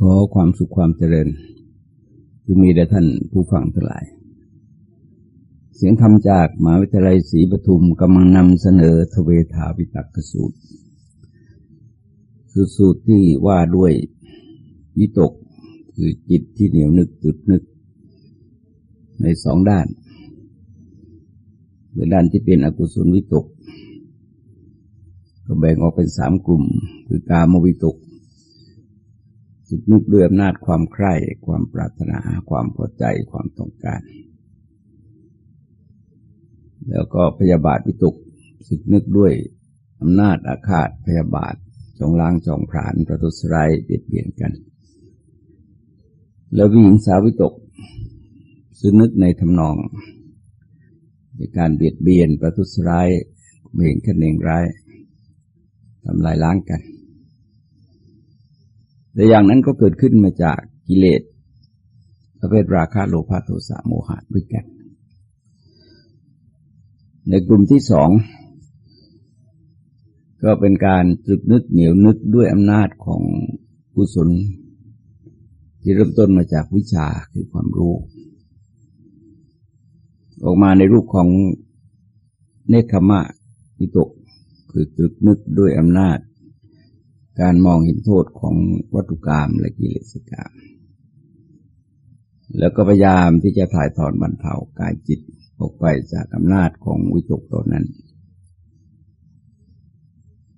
ขอความสุขความเจริญคือมีแด่ท่านผู้ฟังทั้งหลาย เสียงธรรมจากมหาวิทยาลัยศรีปทุมกำลังนำเสนอทเวทาวิตักสูตร คือสูตรที่ว่าด้วยวิตกคือจิตที่เหนียวนึกจุดนึก ในสองด้านคือด้านที่เป็นอกุศลวิตก ก็แบ่งออกเป็นสามกลุ่ม คือกามวิตก สึกนึกด้วยอำนาจความใคร่ ความปรารถนา ความพอใจ ความต้องการ แล้วก็พยาบาทวิตกสึกนึกด้วยอำนาจอาฆาตพยาบาทจองล้างจองผานประทุษร้ายเบียดเบียนกัน แล้ววิหิงสาวิตกสึกนึกในทำนองในการเบียดเบียนประทุษร้ายเห็นกันเองร้ายทำลายล้างกัน แต่อย่างนั้นก็เกิดขึ้นมาจากกิเลสประเภทราคะโลภะโทสะโมหะด้วยกัน ในกลุ่มที่สอง ก็เป็นการตรึกนึกเหนียวนึกด้วยอำนาจของกุศล ที่เริ่มต้นมาจากวิชาคือความรู้ ออกมาในรูปของเนคขมะวิตก คือตรึกนึกด้วยอำนาจ การมองเห็นโทษของวัตถุกรรมและกิเลสกรรมแล้วก็พยายามที่จะถ่ายถอนบรรเทากายจิตออกไปจากอำนาจของวิตกตัวนั้น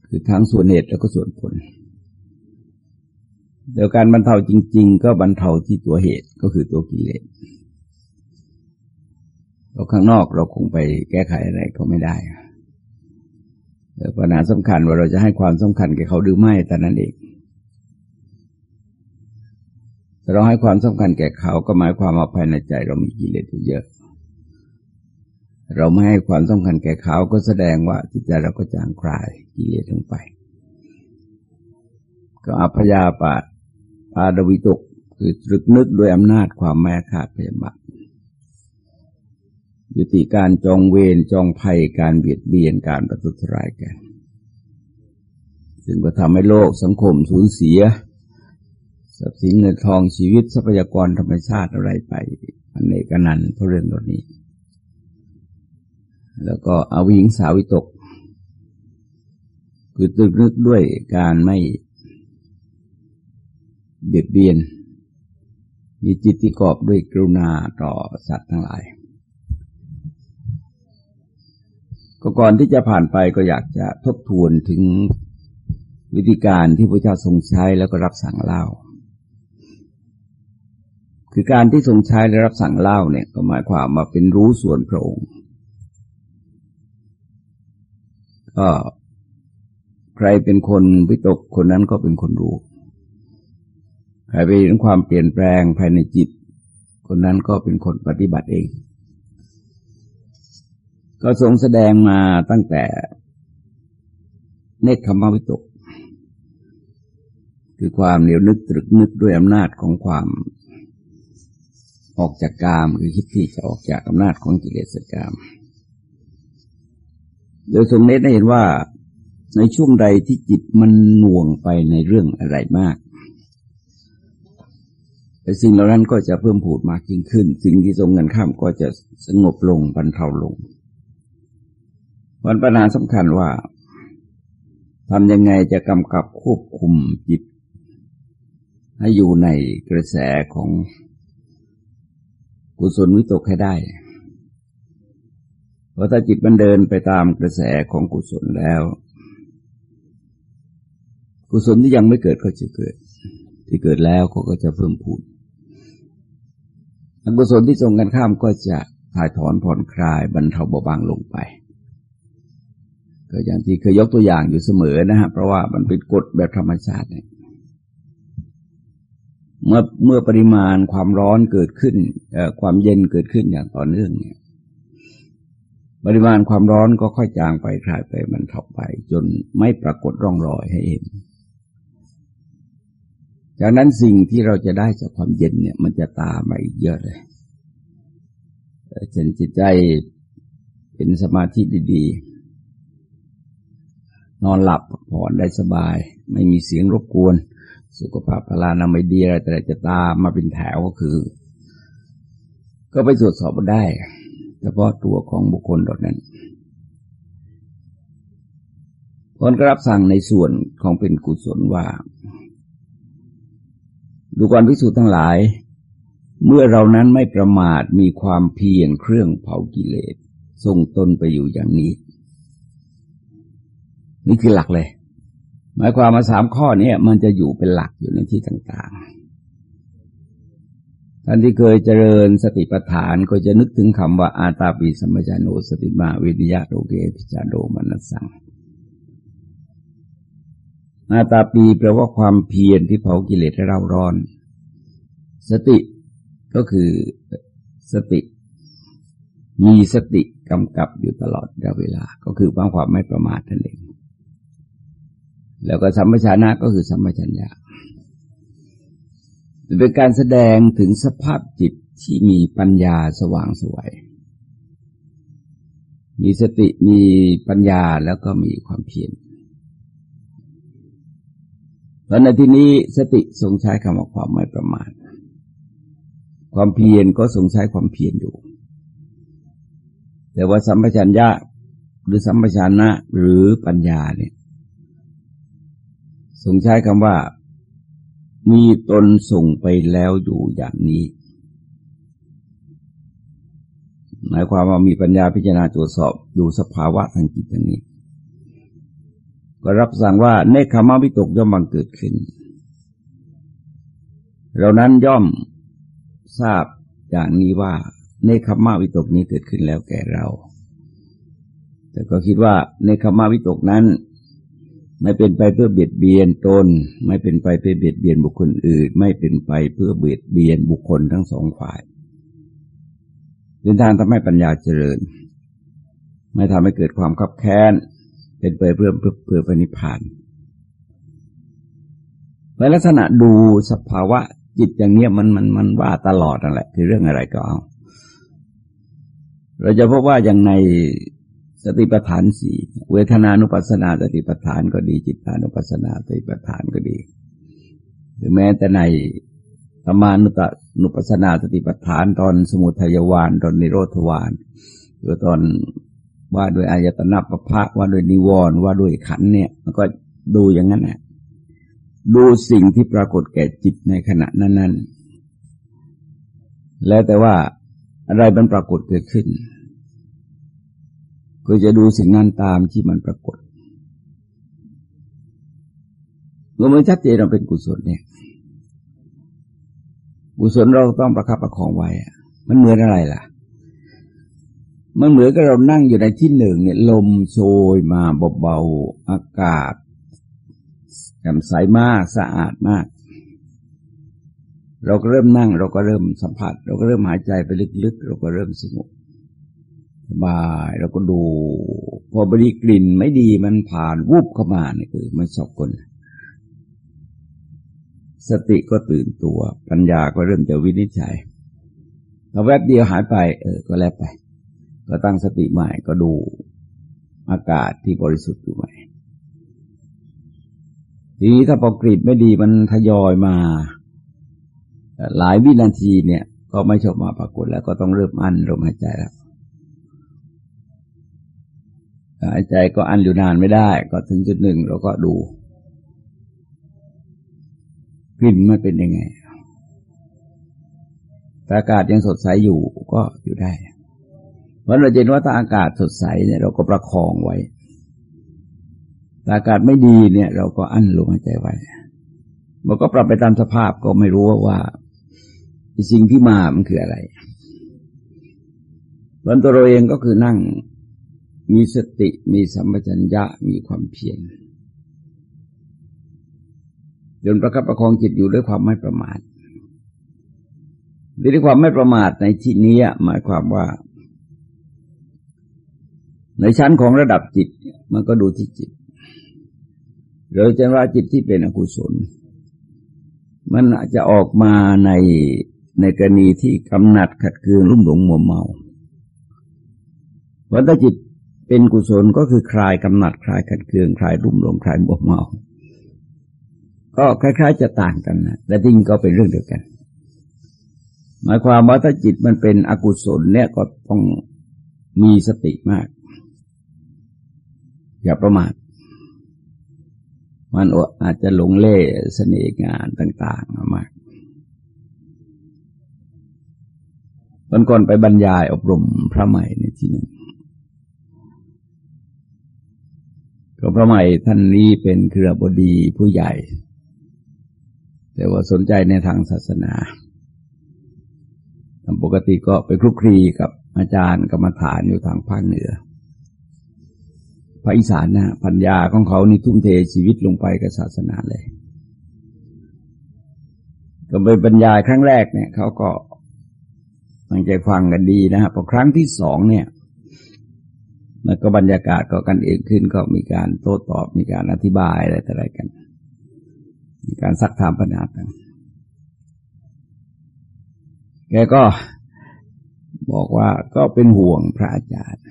คือทั้งส่วนเหตุแล้วก็ส่วนผลเดี๋ยวการบรรเทาจริง ๆ ก็บรรเทาที่ตัวเหตุก็คือตัวกิเลสเราข้างนอกเราคงไปแก้ไขอะไรเขาไม่ได้ ปัญหาสำคัญว่าเราจะให้ความสำคัญแก่เขาหรือไม่แต่นั้นเองเราให้ความสำคัญแก่เขาก็หมายความว่าภายในใจ เรามีกิเลสอยู่เยอะ เราไม่ให้ความสำคัญแก่เขาก็แสดงว่าจิตใจเราก็จางคลายกิเลสลงไป ก็อัพยาปาปาดวิตกคือตรึกนึกด้วยอำนาจความแม่ขาดพยาบาท ยุติการจองเวรจองภัยการเบียดเบียนการประทุษร้ายกัน ซึ่งก็ทำให้โลกสังคมสูญเสียทรัพย์สินเงินทองชีวิตทรัพยากรธรรมชาติอะไรไปอันเนกนันเพราะเรื่องเหล่านี้ แล้วก็อวิงสาวิตก คือตึกนึกด้วยการไม่เบียดเบียน มีจิตที่กอบด้วยกรุณาต่อสัตว์ทั้งหลาย ก็ก่อนที่จะผ่านไปก็อยากจะทบทวนถึงวิธีการที่พระเจ้าทรงใช้แล้วก็รับสั่งเล่า คือการที่ทรงใช้และรับสั่งเล่าเนี่ยก็หมายความมาเป็นรู้ส่วนพระองค์ก็ใครเป็นคนวิตกคนนั้นก็เป็นคนรู้ ใครไปเห็นความเปลี่ยนแปลงภายในจิต คนนั้นก็เป็นคนปฏิบัติเอง ก็ทรงแสดงมาตั้งแต่เนคขมวิตก คือความเหนียวนึกตรึกนึกด้วยอำนาจของความ ออกจากกามคือคิดที่จะออกจากอำนาจของกิเลสกาม โดยทรงเน้นให้เห็นว่าในช่วงใดที่จิตมันหน่วงไปในเรื่องอะไรมากแต่สิ่งเหล่านั้นก็จะเพิ่มผูดมากยิ่งขึ้น สิ่งที่ทรงกันข้ามก็จะสงบลงบรรเทาลง มันปัญหาสำคัญว่าทำยังไงจะกำกับควบคุมจิต ให้อยู่ในกระแสของกุศลวิตกให้ได้ เพราะถ้าจิตมันเดินไปตามกระแสของกุศลแล้ว กุศลที่ยังไม่เกิดก็จะเกิด ที่เกิดแล้วก็จะเพิ่มพูนอกุศลที่ตรงกันข้ามก็จะถ่ายถอนผ่อนคลายบรรเทาเบาบางลงไป ก็อย่างที่เคยยกตัวอย่างอยู่เสมอนะฮะเพราะว่ามันเป็นกฎแบบธรรมชาติเนี่ยเมื่อเมื่อปริมาณความร้อนเกิดขึ้นความเย็นเกิดขึ้นอย่างต่อเนื่องเนี่ย ปริมาณความร้อนก็ค่อยจางไปคลายไปมันถอไป จนไม่ปรากฏร่องรอยให้เห็นจากนั้นสิ่งที่เราจะได้จากความเย็นเนี่ย มันจะตามมาอีกเยอะเลยเช่นจิตใจเป็นสมาธิดีๆ นอนหลับผ่อนได้สบาย ไม่มีเสียงรบกวน สุขภาพพลานาไม่ดีอะไรแต่จะตามมาเป็นแถวก็คือ ก็ไปตรวจสอบได้ เฉพาะตัวของบุคคลดนั้นคนก็รับสั่งในส่วนของเป็นกุศลว่า ดูก่อนพิสูจน์ทั้งหลาย เมื่อเรานั้นไม่ประมาทมีความเพียรเครื่องเผากิเลสส่งตนไปอยู่อย่างนี้ นี่คือหลักเลย หมายความมาสามข้อนี้มันจะอยู่เป็นหลักอยู่ในที่ต่างๆ ท่านที่เคยเจริญสติปัฏฐานก็จะนึกถึงคำว่าอาตาปีสัมปชานโนสติมาวิทยาโลเกพิจารโดมนัสสังอาตาปีแปลว่าความเพียรที่เผากิเลสให้เราร้อน สติก็คือสติ มีสติกำกับอยู่ตลอดเวลา ก็คือความความไม่ประมาทนั่นเอง แล้วก็สัมปชัญญะก็คือสัมปชัญญะเป็นการแสดงถึงสภาพจิตที่มีปัญญาสว่างสวย มีสติมีปัญญาแล้วก็มีความเพียรเพราะในที่นี้สติทรงใช้คำว่าความไม่ประมาท ความเพียรก็ทรงใช้ความเพียรอยู่ แต่ว่าสัมปชัญญะหรือสัมปชัญญะหรือปัญญาเนี่ย ทรงใช้คำว่า มีตนส่งไปแล้วอยู่อย่างนี้ หมายความว่ามีปัญญาพิจารณาตรวจสอบดูสภาวะทางจิตอย่างนี้ ก็รับสั่งว่าเนคขมาวิตกย่อมบังเกิดขึ้น เรานั้นย่อมทราบอย่างนี้ว่าเนคขมาวิตกนี้เกิดขึ้นแล้วแก่เรา แต่ก็คิดว่าเนคขมาวิตกนั้น ไม่เป็นไปเพื่อเบียดเบียนตน ไม่เป็นไปเพื่อเบียดเบียนบุคคลอื่น ไม่เป็นไปเพื่อเบียดเบียนบุคคลทั้งสองฝ่ายเป็นทางทำให้ปัญญาเจริญ ไม่ทำให้เกิดความขับแค้น เป็นไปเพื่อเพื่อเพื่อปณิพานในลักษณะดูสภาวะจิตอย่างเนี้ยมันมันมันว่าตลอดนั่นแหละ คือเรื่องอะไรก็เอา เราจะพบว่าอย่างใน สติปัฏฐานสี่เวทนานุปัสสนาสติปัฏฐานก็ดี จิตานุปัสสนาสติปัฏฐานก็ดี หรือแม้แต่ในธรรมานุตนุปัสสนาสติปัฏฐานตอนสมุทัยวานตอนนิโรธวานหรือตอนว่าโดยอายตนะปภะว่าโดยนิวรณ์ว่าโดยขันเนี่ยมันก็ดูอย่างนั้นแหละดูสิ่งที่ปรากฏแก่จิตในขณะนั้น ๆ แล้วแต่ว่าอะไรมันปรากฏเกิดขึ้น ก็จะดูสิ่งนั้นตามที่มันปรากฏเมื่อมันชัดเจนเราเป็นกุศลเนี่ย กุศลเราต้องประคับประคองไว้ มันเหมือนอะไรล่ะ มันเหมือนกับเรานั่งอยู่ในที่หนึ่งเนี่ย ลมโชยมาเบาๆอากาศแจ่มใสมากสะอาดมาก เราก็เริ่มนั่ง เราก็เริ่มสัมผัส เราก็เริ่มหายใจไปลึกๆ เราก็เริ่มสงบ บายเราก็ดู พอบริกลิ่นไม่ดีมันผ่านวูบเข้ามาเนี่ยคือมันสอบกลสติก็ตื่นตัว ปัญญาก็เริ่มจะวินิจฉัยพอแวบเดียวหายไป เออ ก็แล้วไป ก็ตั้งสติใหม่ก็ดูอากาศที่บริสุทธิ์อยู่ใหม่ทีนี้ถ้าพอกรีดไม่ดีมันทยอยมา หลายวินาทีเนี่ย ก็ไม่ชอบมาปรากฏแล้วก็ต้องเริ่มอั้นลมหายใจแล้ว หายใจก็อันอยู่นานไม่ได้ ก็ถึงจุดหนึ่งเราก็ดูกลิ่นมันเป็นยังไงอากาศยังสดใสอยู่ก็อยู่ได้เพราะเราเห็นว่าถ้าอากาศสดใสเนี่ยเราก็ประคองไว้ถ้าอากาศไม่ดีเนี่ย เราก็อั้นลมหายใจไว้มันก็ปรับไปตามสภาพก็ไม่รู้ว่าว่าสิ่งที่มามันคืออะไรส่วนตัวเราเองก็คือนั่ง มีสติมีสัมปชัญญะมีความเพียรจนประคับประคองจิตอยู่ด้วยความไม่ประมาทด้วยความไม่ประมาทในที่นี้หมายความว่า ในชั้นของระดับจิตมันก็ดูที่จิตเราจะว่าจิตที่เป็นอกุศล มันอาจจะออกมาในในกรณีที่กำหนัดขัดเคืองรุ่มหลงมัวเมาเพราะถ้าจิต เป็นกุศลก็คือคลายกำหนัดคลายขัดเคืองคลายรุ่มหลงคลายมัวเมาก็ก็คล้าย ๆ จะต่างกันนะแต่จริงก็เป็นเรื่องเดียวกัน หมายความว่าถ้าจิตมันเป็นอกุศลเนี่ยก็ต้องมีสติมาก อย่าประมาทมันอาจจะหลงเล่เสน่ห์งานต่าง ๆ มากวันก่อนไปบรรยายอบรมพระใหม่ในที่หนึ่ง ก็พระใหม่ท่านนี้เป็นเครือบดีผู้ใหญ่ แต่ว่าสนใจในทางศาสนาตามปกติก็ไปคลุกคลีกับอาจารย์กรรมฐานอยู่ทางภาคเหนือภาคอีสานนะปัญญาของเขานี่ทุ่มเทชีวิตลงไปกับศาสนาเลย ก็ไปบรรยายครั้งแรกเนี่ยเขาก็ตั้งใจฟังกันดีนะฮะพอครั้งที่สองเนี่ย มันก็บรรยากาศก็กันเองขึ้นก็มีการโต้ตอบมีการอธิบายอะไรต่ออะไรกัน มีการซักถามปัญหาต่างแกก็บอกว่าก็เป็นห่วงพระอาจารย์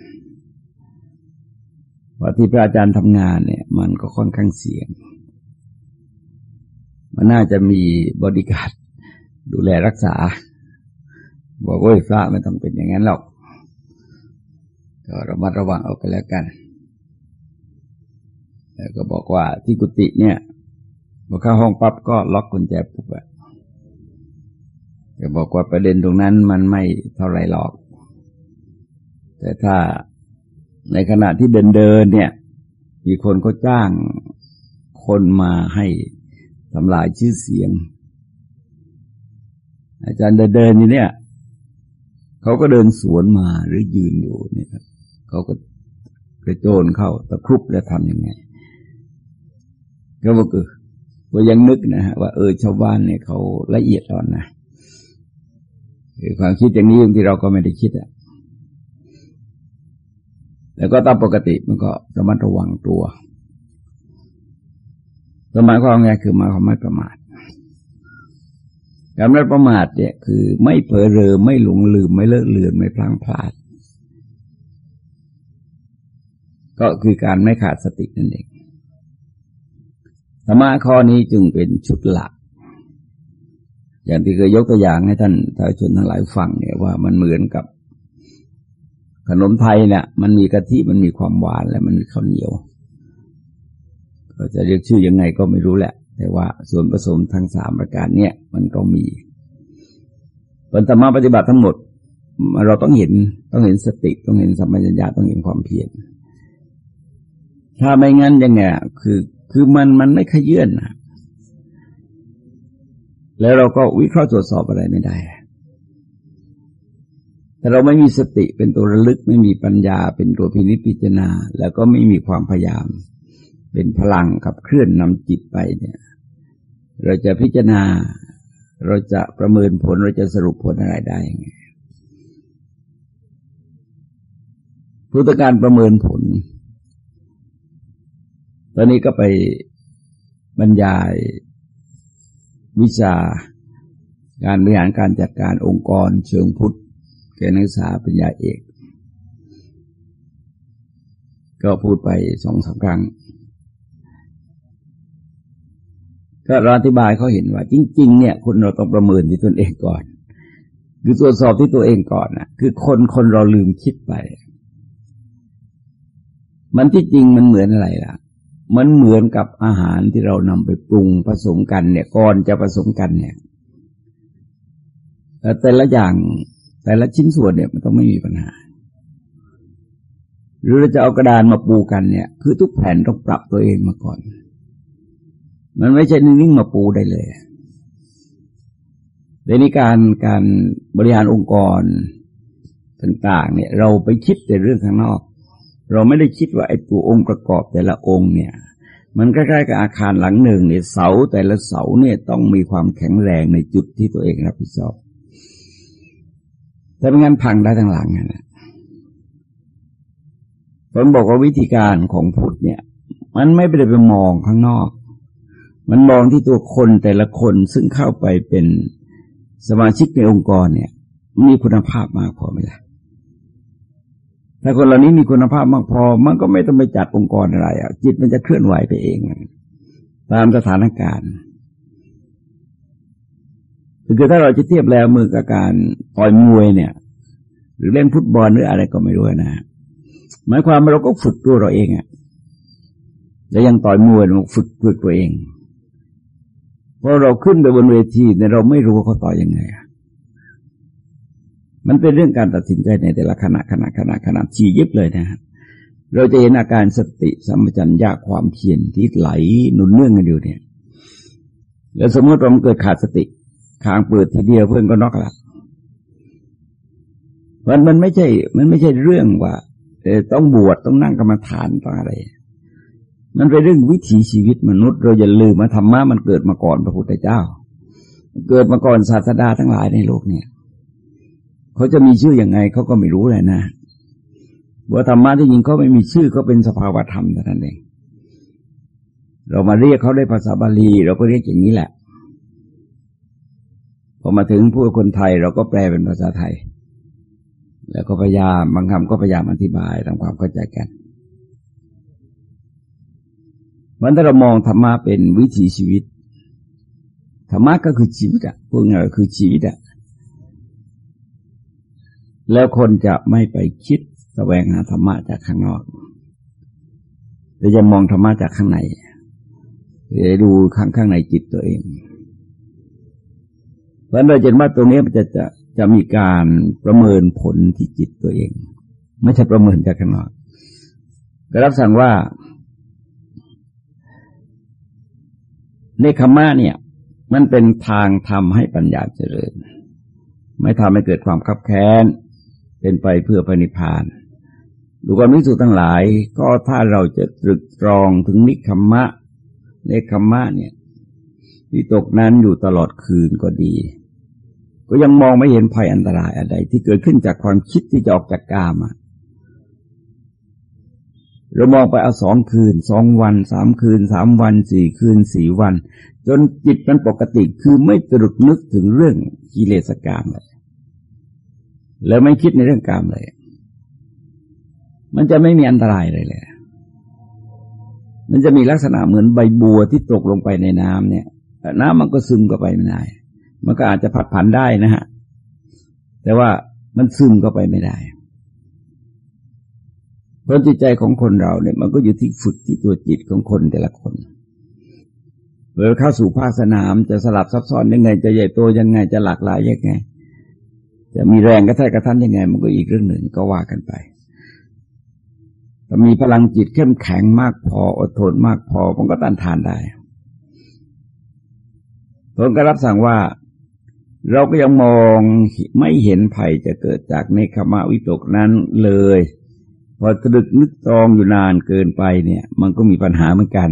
ว่าที่พระอาจารย์ทำงานเนี่ย มันก็ค่อนข้างเสี่ยง มันน่าจะมีบริการดูแลรักษา บอกว่าพระไม่ต้องเป็นอย่างนั้นหรอก ก็ระมัดระวังเอากันแล้วกัน แล้วก็บอกว่าที่กุฏิเนี่ยพอเข้าห้องปั๊บก็ล็อกกุญแจปุ๊บอะจะบอกว่าประเด็นตรงนั้นมันไม่เท่าไรหรอก แต่ถ้าในขณะที่เดินเดินเนี่ย มีคนก็จ้างคนมาให้ทำลายชื่อเสียง อาจารย์เดินเดินอยู่เนี่ย เขาก็เดินสวนมาหรือยืนอยู่เนี่ย เขาก็กระโจนเข้าตะครุบแล้วทำยังไง ก็บอกเออว่ายังนึกนะฮะว่าเออชาวบ้านเนี่ยเขาละเอียดอ่อนนะคือความคิดอย่างนี้บางทีเราก็ไม่ได้คิดอะแล้วก็ตามปกติมันก็ระมัดระวังตัวสมัยความไงคือมาความไม่ประมาทการไม่ประมาทเนี่ยคือไม่เผลอเรอไม่หลงลืมไม่เลิกเลือนไม่พลังพลาด ก็คือการไม่ขาดสตินั่นเองธรรมะข้อนี้จึงเป็นชุดหลัก อย่างที่เคยยกตัวอย่างให้ท่านทาชนทั้งหลายฟังเนี่ยว่ามันเหมือนกับ ขนมไทยเนี่ยมันมีกะทิมันมีความหวานและมันมีข้าวเหนียว ก็จะเรียกชื่อยังไงก็ไม่รู้แหละ แต่ว่าส่วนผสมทั้งสามประการเนี่ยมันต้องมีผลธรรมะปฏิบัติทั้งหมด เราต้องเห็นต้องเห็นสติต้องเห็นสัมปชัญญะต้องเห็นความเพียร ถ้าไม่งั้นยังไงคือคือมันมันไม่ขยื่นนะแล้วเราก็วิเคราะห์ตรวจสอบอะไรไม่ได้ แต่เราไม่มีสติเป็นตัวระลึก ไม่มีปัญญาเป็นตัวพินิจพิจารณา แล้วก็ไม่มีความพยายาม เป็นพลังขับเคลื่อนนำจิตไปเนี่ย เราจะพิจารณา เราจะประเมินผลเราจะสรุปผลอะไรได้ยังไงพุทธการประเมินผล ตอนนี้ก็ไปบรรยายวิชาการบริหารการจัดการองค์กรเชิงพุทธแกนักศึกษาปัญญาเอก ก็พูดไปสองสาครั้ง ก็รอธิบายเขาเห็นว่า จริง ๆ เนี่ย คนเราต้องประเมินที่ตนเองก่อน คือตรวจสอบที่ตัวเองก่อนนะคือคนคนเราลืมคิดไป มันที่จริงมันเหมือนอะไรล่ะ มันเหมือนกับอาหารที่เรานำไปปรุงผสมกันเนี่ยก่อนจะผสมกันเนี่ยแต่ละอย่างแต่ละชิ้นส่วนเนี่ยมันต้องไม่มีปัญหา หรือเราจะเอากระดานมาปูกันเนี่ย คือทุกแผ่นต้องปรับตัวเองมาก่อน มันไม่ใช่นิ่งๆมาปูได้เลยในนี้การการบริหารองค์กรต่าง ๆ เนี่ย เราไปคิดแต่เรื่องข้างนอก เราไม่ได้คิดว่าไอ้ตัวองค์ประกอบแต่ละองค์เนี่ย มันใกล้ๆกับอาคารหลังหนึ่งเนี่ยเสาแต่ละเสาเนี่ยต้องมีความแข็งแรงในจุดที่ตัวเองรับผิดชอบแต่ไม่งั้นพังได้ทั้งหลังนะผมบอกว่าวิธีการของพุทธเนี่ย มันไม่ได้ไปมองข้างนอก มันมองที่ตัวคนแต่ละคนซึ่งเข้าไปเป็นสมาชิกในองค์กรเนี่ย มีคุณภาพมากพอไหมล่ะ ถ้าคนเหล่านี้มีคุณภาพมากพอ มันก็ไม่ต้องไปจัดองค์กรอะไรอะ จิตมันจะเคลื่อนไหวไปเอง ตามสถานการณ์คือถ้าเราจะเทียบแล้วมือกับการต่อยมวยเนี่ย หรือเล่นฟุตบอลหรืออะไรก็ไม่รู้นะหมายความว่าเราก็ฝึกตัวเราเองอะแล้วยังต่อยมวยเราฝึกฝึกตัวเองพอเราขึ้นไปบนเวทีเนี่ยเราไม่รู้ว่าเขาต่อยยังไง มันเป็นเรื่องการตัดสินใจในแต่ละขณะขณะขณะขณะชียิบเลยนะฮะเราจะเห็นอาการสติสัมปชัญญะความเพียรที่ไหลหนุนเนื่องกันอยู่เนี่ย แล้วสมมติเราเกิดขาดสติคางเปิดทีเดียวเพื่อนก็นอกละมันมันไม่ใช่ มันไม่ใช่เรื่องว่าต้องบวชต้องนั่งกรรมฐานต้องอะไร มันเป็นเรื่องวิถีชีวิตมนุษย์เราอย่าลืมมาธรรมะมันเกิดมาก่อนพระพุทธเจ้า เกิดมาก่อนศาสดาทั้งหลายในโลกเนี่ย เขาจะมีชื่ออยังไงเขาก็ไม่รู้เลยนะว่าธรรมะที่จริงเขาไม่มีชื่อก็เป็นสภาวธรรมเท่านั้นเอง เรามาเรียกเขาได้ภาษาบาลี เราก็เรียกอย่างนี้แหละพอมาถึงผู้คนไทยเราก็แปลเป็นภาษาไทย แล้วก็พยายามบางคำก็พยายามอธิบายทำความเข้าใจกันมันถ้าเรามองธรรมะเป็นวิถีชีวิตธรรมะก็คือชีวิตอะพวกเราคือชีวิตอะ แล้วคนจะไม่ไปคิดแสวงหาธรรมะจากข้างนอกแต่จะมองธรรมะจากข้างในจะดูข้างข้างในจิตตัวเอง เพราะเราจะว่าตรงนี้มันจะจะจะมีการประเมินผลที่จิตตัวเอง ไม่ใช่ประเมินจากข้างนอกก็รับสั่งว่าในคำมาเนี่ย มันเป็นทางทำให้ปัญญาเจริญ ไม่ทำให้เกิดความคับแค้น เป็นไปเพื่อพระนิพพานดูความนิสุทั้งหลาย ก็ถ้าเราจะตรึกตรองถึงนิคัมมะในคัมมะเนี่ยที่ตกนั้นอยู่ตลอดคืนก็ดี ก็ยังมองไม่เห็นภัยอันตรายอะไร ที่เกิดขึ้นจากความคิดที่จะออกจากกามะเรามองไปเอาสองคืนสองวันสามคืนสามวันสี่คืนสี่วัน จนจิตมันปกติคือไม่ตรึกนึกถึงเรื่องกิเลสกรรมเลย แล้วไม่คิดในเรื่องกรรมเลย มันจะไม่มีอันตรายเลยเลยมันจะมีลักษณะเหมือนใบบัวที่ตกลงไปในน้ำเนี่ย น้ำมันก็ซึมเข้าไปไม่ได้ มันก็อาจจะผัดผันได้นะฮะ แต่ว่ามันซึมเข้าไปไม่ได้ เพราะจิตใจของคนเราเนี่ย มันก็อยู่ที่ฝึกที่ตัวจิตของคนแต่ละคนเวลาเข้าสู่ภาคสนามจะสลับซับซ้อนยังไง จะใหญ่โตยังไงจะหลากหลายยังไง จะมีแรงกระแทกกระทันยังไง มันก็อีกเรื่องหนึ่งก็ว่ากันไปถ้ามีพลังจิตเข้มแข็งมากพออดทนมากพอมันก็ต้านทานได้ผมก็รับสั่งว่า เราก็ยังมองไม่เห็นภัยจะเกิดจากในขมาวิตกนั้นเลย พอตรึกนึกตรองอยู่นานเกินไปเนี่ย มันก็มีปัญหาเหมือนกัน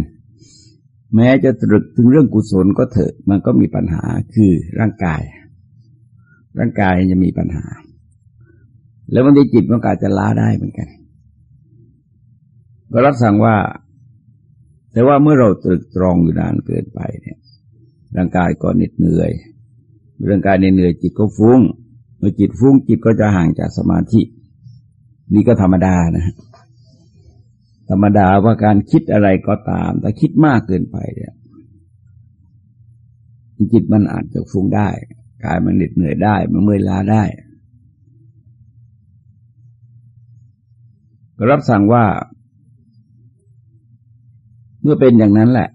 แม้จะตรึกถึงเรื่องกุศลก็เถอะ มันก็มีปัญหาคือร่างกาย ร่างกายจะมีปัญหา แล้วบางทีจิตมันก็อาจจะล้าได้เหมือนกันก็รับสั่งว่า แต่ว่าเมื่อเราตรึกตรองอยู่นานเกินไปเนี่ย ร่างกายก็เหน็ดเหนื่อยร่างกายเหนื่อยจิตก็ฟุง้ง เมื่อจิตฟุ้งจิตก็จะห่างจากสมาธิ นี่ก็ธรรมดานะธรรมดาว่าการคิดอะไรก็ตาม แต่คิดมากเกินไปเนี่ยจิตมันอาจจะฟุ้งได้ กายมันเหน็ดเหนื่อยได้ มันเมื่อยล้าได้ ก็รับสั่งว่า เมื่อเป็นอย่างนั้นแหละ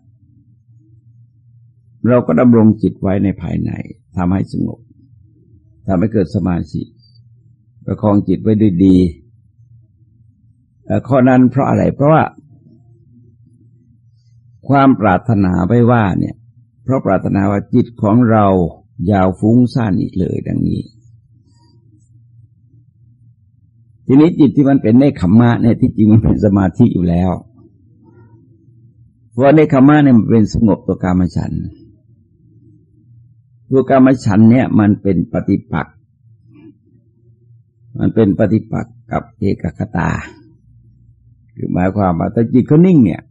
เราก็ดำรงจิตไว้ในภายในทำให้สงบทำให้เกิดสมาธิประคองจิตไว้ด้วยดีข้อนั้นเพราะอะไร เพราะว่า ความปรารถนาไว้ว่าเนี่ย เพราะปรารถนาว่าจิตของเรา ยาวฟุ้งซ่านอีกเลยดังนี้ ทีนี้จิตที่มันเป็นเนคขมมะเนี่ยที่จริงมันเป็นสมาธิอยู่แล้วเพราะเนคขมมะเนี่ยมันเป็นสงบตัวกามฉันตัวกามฉันเนี่ย มันเป็นปฏิปักษ์มันเป็นปฏิปักษ์กับเอกคตา คือหมายความว่าแต่จิตเขานิ่งเนี่ย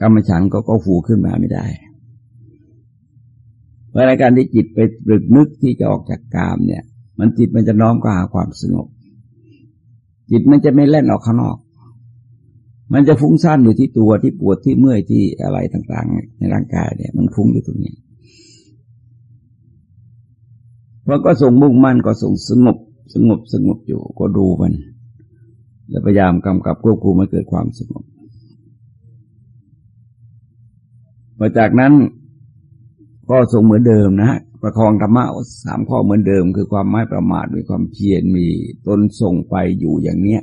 กามฉันก็ก็ฟูขึ้นมาไม่ได้ เพราะในการที่จิตไปตรึกนึกที่จะออกจากกามเนี่ย มันจิตมันจะน้อมก็หาความสงบ จิตมันจะไม่เล่นออกข้างนอก มันจะฟุ้งซ่านอยู่ที่ตัวที่ปวดที่เมื่อยที่อะไรต่าง ๆ ในร่างกายเนี่ย มันฟุ้งอยู่ตรงนี้พราะก็ทรงมุ่งมั่นก็ทรงสงบสงบสงบอยู่ก็ดูมัน แล้วพยายามกำกับควบคุมให้เกิดความสงบมาจากนั้น ก็ทรงเหมือนเดิมนะฮะประคองธรรมะสามข้อเหมือนเดิม คือความไม่ประมาทมีความเพียรมีตนส่งไปอยู่อย่างเนี้ย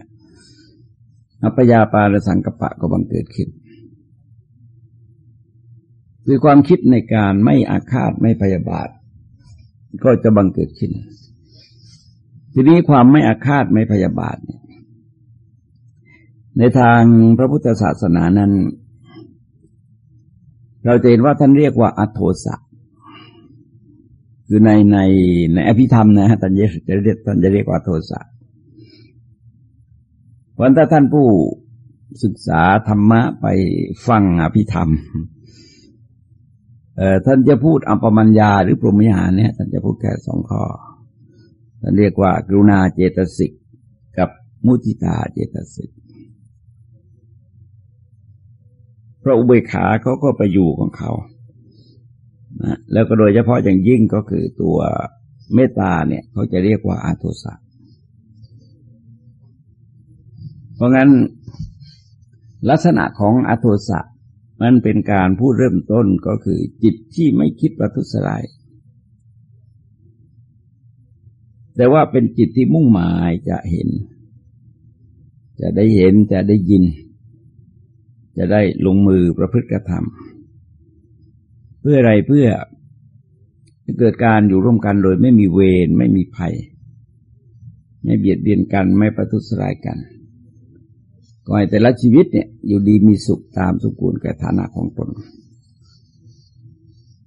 อัปยาปาและสังกปะก็บังเกิดขึ้น คือความคิดในการไม่อาฆาตไม่พยาบาท ก็จะบังเกิดขึ้น ทีนี้ความไม่อาฆาตไม่พยาบาทเนี่ยในทางพระพุทธศาสนานั้น เราจะเห็นว่าท่านเรียกว่าอัโทสะ คือในในในอภิธรรมนะฮะท่านจะเรียกท่านจะเรียกว่าโทสะเพราะถ้าท่านผู้ศึกษาธรรมะไปฟังอภิธรรมเอ่อท่านจะพูดอัปมัญญาหรือปรมิหารเนี่ยท่านจะพูดแค่สองข้อ ท่านเรียกว่ากรุณาเจตสิกกับมุติตาเจตสิกพระอุเบกขาเขาก็ไปอยู่ของเขา นะแล้วก็โดยเฉพาะอย่างยิ่งก็คือตัวเมตตาเนี่ยเขาจะเรียกว่าอาโทสะเพราะงั้นลักษณะของอาโทสะมันเป็นการพูดเริ่มต้นก็คือจิตที่ไม่คิดประทุษร้ายแต่ว่าเป็นจิตที่มุ่งหมายจะเห็น จะได้เห็นจะได้ยิน จะได้ลงมือประพฤติกระทำ พื่ออะไรเพื่อเกิดการอยู่ร่วมกันโดยไม่มีเวรไม่มีภัย ไม่เบียดเบียนกันไม่ประทุษร้ายกันก็ให้แต่ละชีวิตเนี่ยอยู่ดีมีสุขตามสมควรแก่ฐานะของตน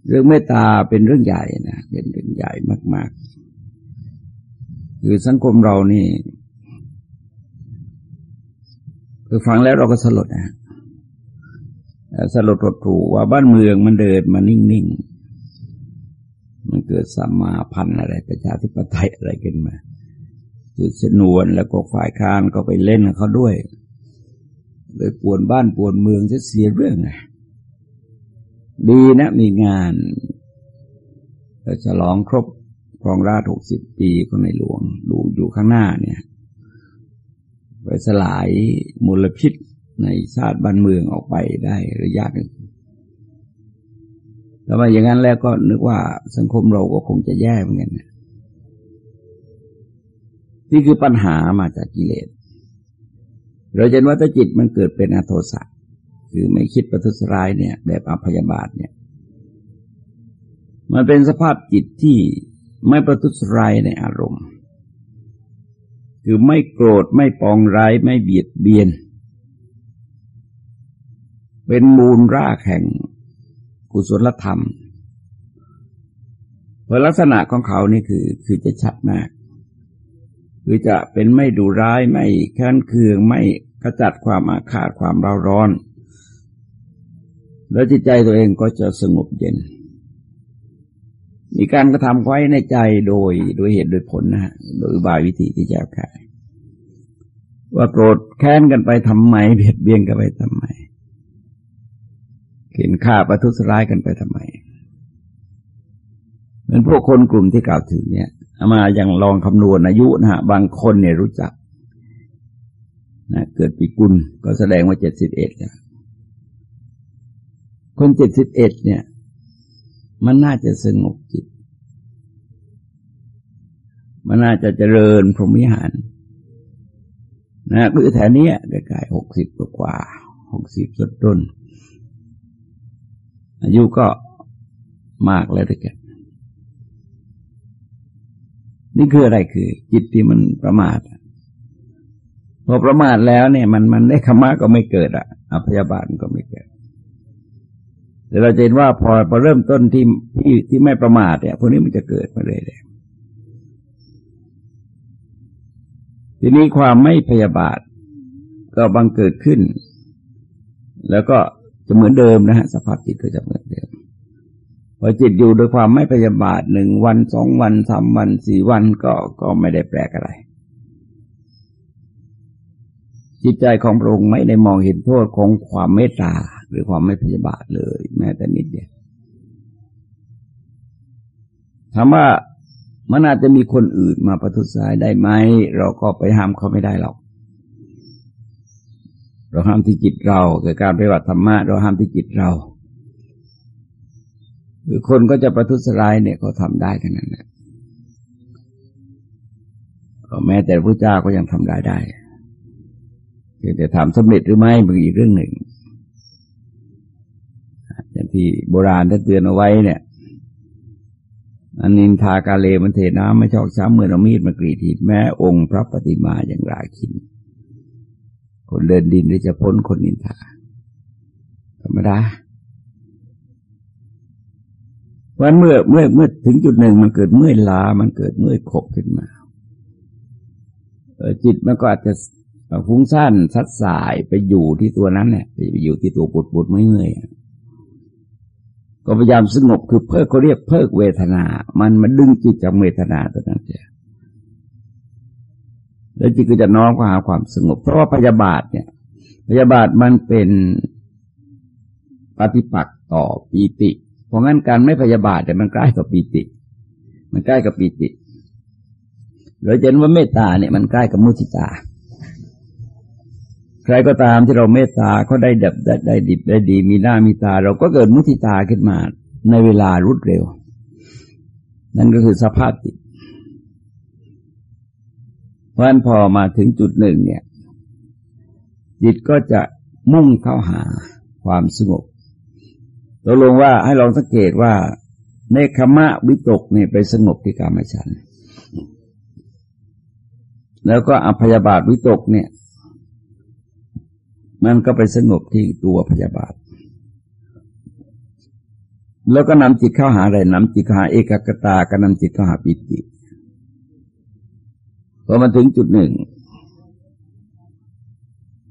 เรื่องเมตตาเป็นเรื่องใหญ่นะเป็นเรื่องใหญ่มาก ๆ คือสังคมเรานี่คือฟังแล้วเราก็สลดนะ สลดรดถูว่าบ้านเมืองมันเดินมานิ่งๆ มันเกิดสัมมาพันธ์อะไรประชาธิปไตยอะไรขึ้นมา จุดสนวนแล้วก็ฝ่ายค้านก็ไปเล่นเขาด้วย เลยปวนบ้านปวนเมืองจะเสียเรื่องไงดีนะมีงานฉลองครบครองราชหกสิบปีของในหลวงดูอยู่ข้างหน้าเนี่ย ไปสลายมลพิษ ในชาติบ้านเมืองออกไปได้ระยะหนึ่งแต่ว่าอย่างนั้นแล้วก็นึกว่าสังคมเราก็คงจะแย่เหมือนกันนี่คือปัญหามาจากกิเลส เราเห็นว่าถ้าจิตมันเกิดเป็นอโทสะคือไม่คิดประทุษร้ายเนี่ย แบบอภยาบาทเนี่ย มันเป็นสภาพจิตที่ไม่ประทุษร้ายในอารมณ์ คือไม่โกรธไม่ปองร้ายไม่เบียดเบียน เป็นมูลรากแห่งกุศลธรรมเพราะลักษณะของเขานี่คือคือจะชัดมาก คือจะเป็นไม่ดูร้ายไม่แค้นเคืองไม่กระจัดความอาฆาตความร้าร้อน แล้วจิตใจตัวเองก็จะสงบเย็น มีการกระทำไว้ในใจโดยโดยเหตุโดยผลนะฮะโดยบายวิธีที่แยบคายว่าโกรธแค้นกันไปทำไมเบียดเบียนกันไปทำไม เข็นฆ่าประทุษร้ายกันไปทำไมเหมือนพวกคนกลุ่มที่กล่าวถึงเนี่ยมาอย่างลองคำนวณอายุนะฮะบางคนเนี่ยรู้จักนะเกิดปีกุลก็แสดงว่าเจ็ดสิบเอ็ดคนเจ็ดสิบเอ็ดเนี่ย มันน่าจะสงบจิต มันน่าจะเจริญพรหมิหารนะคือแถวนี้ใกล้ๆหกสิบกว่าหกสิบสุดต้น อายุก็มากแล้วด้วยกันนี่คืออะไรคือ จิตที่มันประมาทพอประมาทแล้วเนี่ย มันมันได้ขมาก็ไม่เกิดอะอภยาบาทก็ไม่เกิดแต่เราเห็นว่าพอพอเริ่มต้นที่ที่ที่ไม่ประมาทเนี่ยพวกนี้มันจะเกิดมาเลยเลยทีนี้ความไม่พยาบาทก็บังเกิดขึ้น แล้วก็ จะเหมือนเดิมนะฮะสภาพจิตก็จะเหมือนเดิมพอจิตอยู่โดยความไม่พยาบาทหนึ่งวันสองวันสามวันสี่วันก็ก็ไม่ได้แปลกอะไร จิตใจของพระองค์ไม่ได้มองเห็นโทษของความเมตตาหรือความไม่พยาบาทเลย แม้แต่นิดเดียวถามว่ามันอาจจะมีคนอื่นมาประทุษร้ายได้ไหม เราก็ไปห้ามเขาไม่ได้หรอก เราห้ามที่จิตเราเกิดการปฏิบัติธรรมะเราห้ามที่จิตเราหรือคนก็จะประทุษร้ายเนี่ยเขาทำได้ทั้งนั้นแหละแม้แต่พระเจ้าก็ยังทำได้ได้แต่ทำสำเร็จหรือไม่เป็นอีกเรื่องหนึ่งอย่างที่โบราณท่านเตือนเอาไว้เนี่ยอันนินทากาเลมันเทน้ำไม่ชอกช้ำเมื่อเรามีดมากรีดหินแม้องค์พระปฏิมาอย่างราคิน คนเดินดินได้จะพ้นคนนินทาธรรมดาวันเมื่อเมื่อเมื่อถึงจุดหนึ่งมันเกิดเมื่อยล้ามันเกิดเมื่อยขบขึ้นมาจิตมันก็อาจจะฟุ้งซ่านสัดสายไปอยู่ที่ตัวนั้นเนี่ยไปอยู่ที่ตัวปวดปวดเมื่อยก็พยายามสงบคือเพิกเขาเรียกเพิกเวทนา มันมาดึงจิตจากเวทนาตัวนั้นเสีย แล้วจิตก็จะน้อมเข้าหาความสงบ เพราะว่าพยาบาทเนี่ย พยาบาทมันเป็นปฏิปักษ์ต่อปีติ เพราะงั้นการไม่พยาบาทแต่มันใกล้กับปีติ มันใกล้กับปีติเราเห็นว่าเมตตาเนี่ยมันใกล้กับมุทิตา ใครก็ตามที่เราเมตตาเขาได้ดับได้ได้ดิบได้ดี มีหน้ามีตา เราก็เกิดมุทิตาขึ้นมาในเวลารวดเร็ว นั่นก็คือสภาพจิต เพราะฉะนั้นพอมาถึงจุดหนึ่งเนี่ย จิตก็จะมุ่งเข้าหาความสงบตกลงว่าให้ลองสังเกตว่าในคขมะวิตกเนี่ยไปสงบที่กามฉัน แล้วก็อภยาบาทวิตกเนี่ย มันก็ไปสงบที่ตัวพยาบาท แล้วก็นำจิตเข้าหาอะไรนำจิตเข้าหาเอกกตาก็นำจิตเข้าหาปิติ พอมาถึงจุดหนึ่ง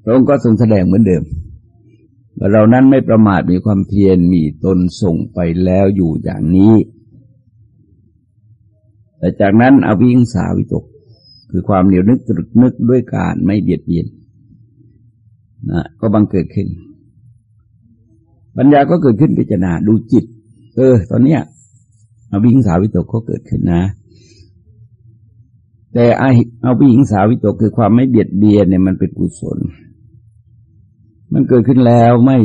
พระองค์ก็ทรงแสดงเหมือนเดิมว่าเรานั้นไม่ประมาทมีความเพียรมีตนส่งไปแล้วอยู่อย่างนี้ แต่จากนั้นอวิงสาวิตก คือความเหนียวนึกตรึกนึกด้วยการไม่เบียดเบียนนะก็บังเกิดขึ้น ปัญญาก็เกิดขึ้นพิจารณาดูจิต เออ ตอนเนี้ยอวิิงสาวิตกก็เกิดขึ้นนะ แต่เอาวิหิงสาวิตกคือความไม่เบียดเบียนเนี่ยมันเป็นกุศล มันเกิดขึ้นแล้วไม่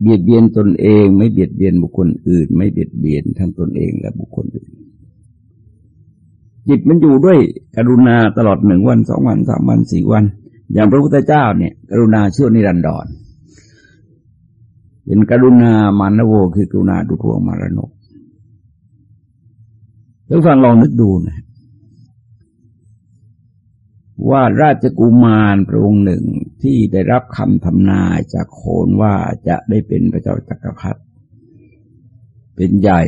เบียดเบียนตนเอง ไม่เบียดเบียนบุคคลอื่น ไม่เบียดเบียนทั้งตนเองและบุคคลอื่น จิตมันอยู่ด้วยกรุณาตลอดหนึ่งวันสองวันสามวันสี่วัน อย่างพระพุทธเจ้าเนี่ย กรุณาชั่วนิรันดรเป็นกรุณามานโวคือกรุณาดุทวงมารนกท่านฟังลองนึกดูนะ ว่าราชกุมารพระองค์หนึ่งที่ได้รับคำทำนายจากโคนว่าจะได้เป็นพระเจ้าจักรพรรดิเป็นใหญ่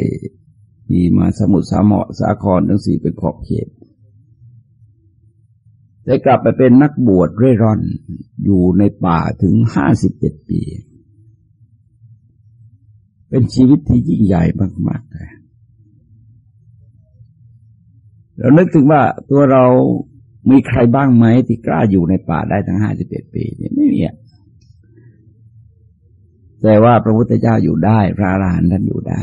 มีมาสมุทรสาเหมาะสาครทั้งสี่เป็นขอบเขตได้กลับไปเป็นนักบวชเร่ร่อนอยู่ในป่าถึงห้าสิบเจ็ดปี เป็นชีวิตที่ยิ่งใหญ่มากๆเลยเรานึกถึงว่าตัวเรา มีใครบ้างไหมที่กล้าอยู่ในป่าได้ทั้งห้าสิบเอ็ดปีเนี่ยไม่มีอะแต่ว่าพระพุทธเจ้าอยู่ได้ พระอรหันต์ท่านอยู่ได้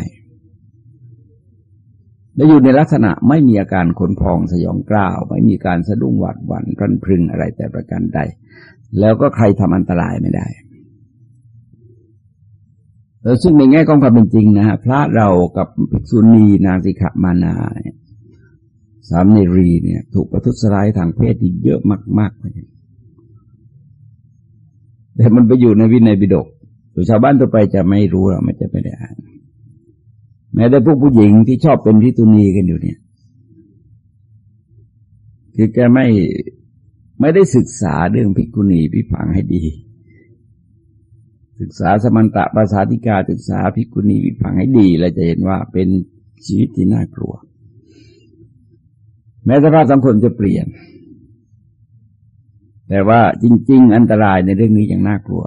และอยู่ในลักษณะไม่มีอาการขนพองสยองกล้าว ไม่มีการสะดุ้งหวาดหวั่นพรันพรึงอะไรแต่ประการใด แล้วก็ใครทำอันตรายไม่ได้ซึ่งในแง่ของความเป็นจริงนะฮะพระเรากับภิกษุณีนางสิกขามานาย สามเนรีเนี่ย ถูกประทุษร้ายทางเพศที่เยอะมากๆเลยแต่มันไปอยู่ในวินัยบิดกชาวบ้านทั่วไปจะไม่รู้หรอกมันจะไม่ได้อ่าน แม้แต่พวกผู้หญิงที่ชอบเป็นพิตุนีกันอยู่เนี่ย คือแกไม่ไม่ได้ศึกษาเรื่องพิกุณีพิพังให้ดี ศึกษาสมันตะภาษาธิกาศึกษาพิกุณีพิพังให้ดีเราจะเห็นว่าเป็นชีวิตที่น่ากลัว แม้สภาพสังคมจะเปลี่ยน แต่ว่าจริง ๆ อันตรายในเรื่องนี้ยังน่ากลัว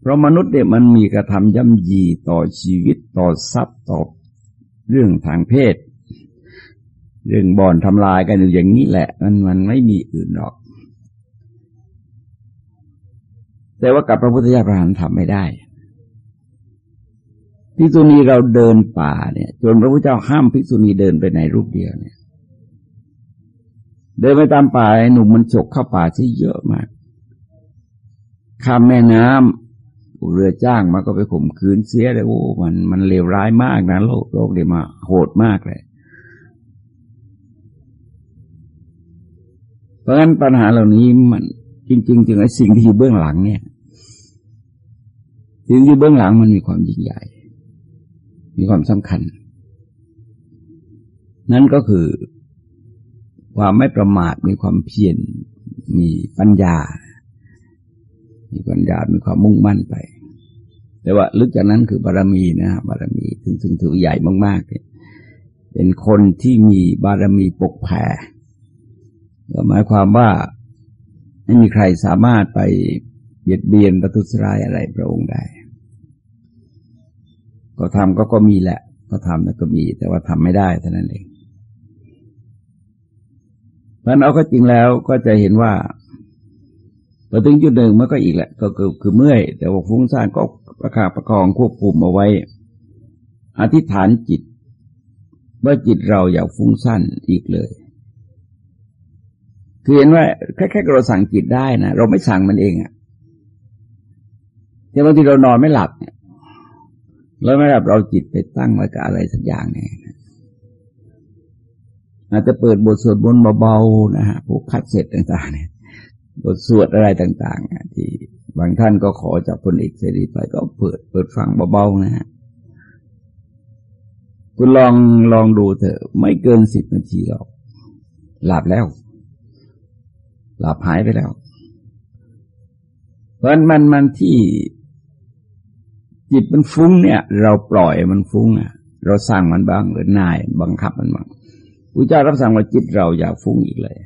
เพราะมนุษย์เนี่ยมันมีกระทำย่ำยีต่อชีวิตต่อทรัพย์ต่อเรื่องทางเพศ เรื่องบ่อนทำลายกันอยู่อย่างนี้แหละ มันมันไม่มีอื่นหรอก แต่ว่ากับพระพุทธเจ้าพระหันทำไม่ได้ ภิกษุณีเราเดินป่าเนี่ย จนพระพุทธเจ้าห้ามภิกษุณีเดินไปไหนรูปเดียวเนี่ย เดินไปตามป่าไอ้หนุ่มมันฉกเข้าป่าที่เยอะมากข้ามแม่น้ำเรือจ้างมาก็ไปข่มขืนเสียเลยโอ้มันมันเลวร้ายมากนะโลกโลกเดียมาโหดมากเลยเพราะงั้นปัญหาเหล่านี้มันจริงๆจึงไอ้สิ่งที่อยู่เบื้องหลังเนี่ยสิ่งที่เบื้องหลังมันมีความยิ่งใหญ่ มีความสำคัญ นั่นก็คือความไม่ประมาทมีความเพียรมีปัญญา มีปัญญา มีความมุ่งมั่นไป แต่ว่าลึกจากนั้นคือบารมีนะบารมีถึงถึงถือใหญ่มากๆเนี่ยเป็นคนที่มีบารมีปกแผ่ก็หมายความว่าไม่มีใครสามารถไปเบียดเบียนประทุษร้ายอะไรพระองค์ได้ ก็ทำก็ก็มีแหละ ก็ทำแล้วก็มี แต่ว่าทำไม่ได้เท่านั้นเองเพราะนั้นเอาก็จริงแล้วก็จะเห็นว่าพอถึงจุดหนึ่งมันก็อีกแหละ ก็คือคือเมื่อย แต่ว่าฟุ้งซ่านก็ประคับประคองควบคุมเอาไว้ อธิษฐานจิต ว่าจิตเราอย่าฟุ้งซ่านอีกเลยคือเห็นว่าแค่แค่เราสั่งจิตได้นะเราไม่สั่งมันเองอะแต่บางทีเรานอนไม่หลับเนี่ย เราไม่หลับเราจิตไปตั้งไว้กับอะไรสักอย่างเนี่ยอาจจะเปิดบทสวดบนเบาๆนะฮะพวกคัดเสร็จต่างๆ เนี่ย บทสวดอะไรต่างๆที่บางท่านก็ขอจากพลเอกเสรีไปก็เปิดเปิดฟังเบาๆนะฮะคุณลองลองดูเถอะไม่เกินสิบนาทีหรอก หลับแล้ว หลับหายไปแล้ว เพราะมันมันที่ จิตมันฟุ้งเนี่ย เราปล่อยมันฟุ้งอะ เราสั่งมันบ้างหรือนายบังคับมันบ้างพระเจ้ารับสั่งว่าจิตเราอย่าฟุ้งอีกเลย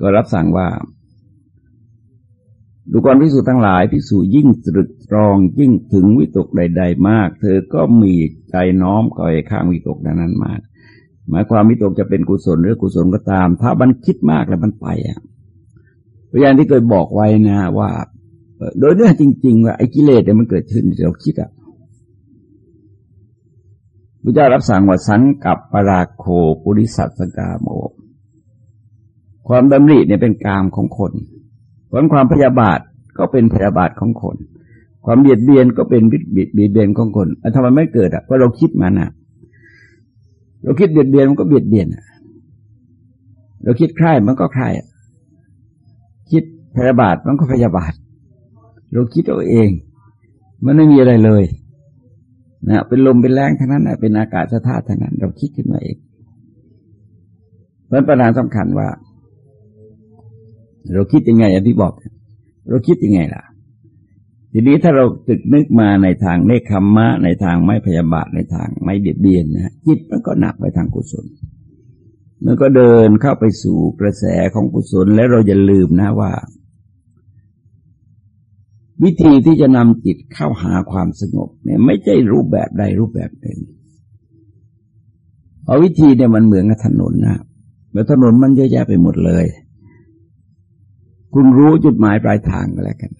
ก็รับสั่งว่า ดูกรพิสูจทั้งหลายพิสูจยิ่งตรึกตรองยิ่งถึงวิตกใด ๆ มาก เธอก็มีใจน้อมก่อยข้างวิตกนั้นมากหมายความมิตกจะเป็นกุศลหรือกุศลก็ตาม ถ้ามันคิดมากแล้วมันไปอะพยานที่เคยบอกไว้นะว่า โดยเนื้อจริง ๆ ว่าไอ้กิเลสเนี่ยมันเกิดขึ้นเราคิดอะพระเจ้ารับสั่งว่าสังกับปราโคปุริสัตสกาโม ความดำริเนี่ยเป็นกามของคนผลความพยาบาทก็เป็นพยาบาทของคน ความเบียดเบียนก็เป็นเบียดเบียนของคนทำไมไม่เกิดอะเพราะเราคิดมันอะ เราคิดเบียดเบียนมันก็เบียดเบียนอะ เราคิดใคร่มันก็ใคร่คิดพยาบาทมันก็พยาบาท เราคิดเอาเอง มันไม่มีอะไรเลยนะเป็นลมเป็นแรงทั้งนั้นนะเป็นอากาศธาตุทั้งนั้น เราคิดขึ้นมาเองเพราะปัญหาสำคัญว่า เราคิดยังไงอย่างที่บอก เราคิดยังไงล่ะ ทีนี้ถ้าเราตึกนึกมาในทางเนคขมมะ ในทางไม่พยาบาทในทางไม่เบียดเบียนนะจิตมันก็หนักไปทางกุศลมันก็เดินเข้าไปสู่กระแสของกุศลและเราอย่าลืมนะว่า วิธีที่จะนำจิตเข้าหาความสงบเนี่ยไม่ใช่รูปแบบใดรูปแบบหนึ่งเอาะวิธีเนี่ยมันเหมือนกับถนนนะแล้วถนนมันเยอะแยะไปหมดเลย คุณรู้จุดหมายปลายทางก็แล้วกัน